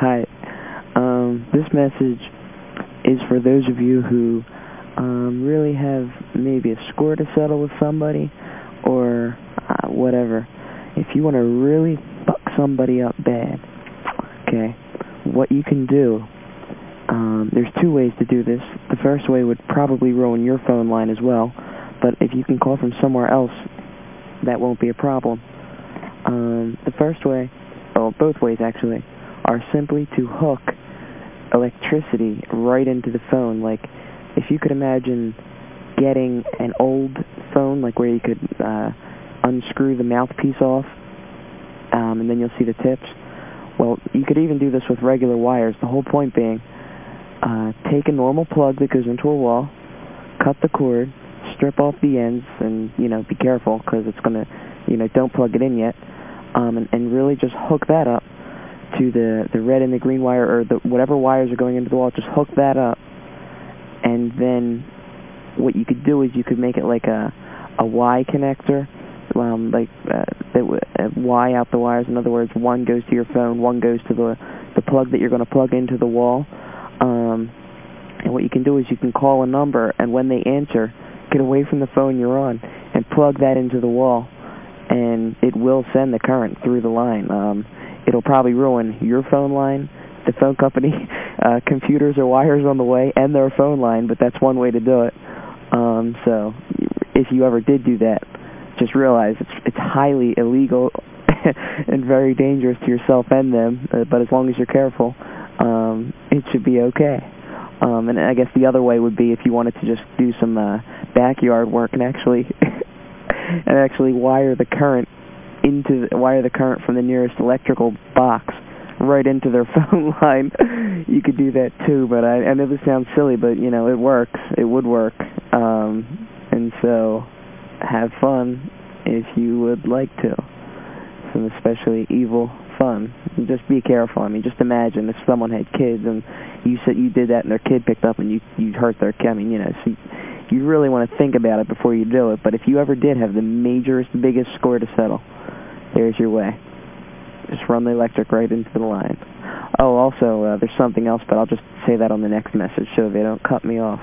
Hi. Um, this message is for those of you who um, really have maybe a score to settle with somebody or uh, whatever. If you want to really fuck somebody up bad, okay, what you can do, um, there's two ways to do this. The first way would probably ruin your phone line as well, but if you can call from somewhere else, that won't be a problem. Um, the first way, well, both ways actually, are simply to hook electricity right into the phone. Like, if you could imagine getting an old phone, like where you could uh, unscrew the mouthpiece off, um, and then you'll see the tips. Well, you could even do this with regular wires. The whole point being, uh, take a normal plug that goes into a wall, cut the cord, strip off the ends, and, you know, be careful because it's going to, you know, don't plug it in yet, um, and, and really just hook that up to the, the red and the green wire, or the, whatever wires are going into the wall, just hook that up. And then what you could do is you could make it like a, a Y connector, um, like uh, uh, Y out the wires. In other words, one goes to your phone, one goes to the, the plug that you're going to plug into the wall. Um, and what you can do is you can call a number, and when they answer, get away from the phone you're on and plug that into the wall, and it will send the current through the line. Um, it'll probably ruin your phone line, the phone company, uh, computers or wires on the way, and their phone line, but that's one way to do it. Um, so if you ever did do that, just realize it's, it's highly illegal and very dangerous to yourself and them, uh, but as long as you're careful, um, it should be okay. Um, and I guess the other way would be if you wanted to just do some uh, backyard work and actually and actually wire the current into wire the current from the nearest electrical box right into their phone line. You could do that too, but I, I know this sounds silly, but you know, it works. It would work. Um, and so have fun if you would like to. Some especially evil fun. Just be careful. I mean, just imagine if someone had kids and you said you did that and their kid picked up and you, you hurt their kid. I mean, you know, so you really want to think about it before you do it. But if you ever did have the majorest, biggest score to settle, there's your way. Just run the electric right into the line. Oh, also, uh, there's something else, but I'll just say that on the next message so they don't cut me off.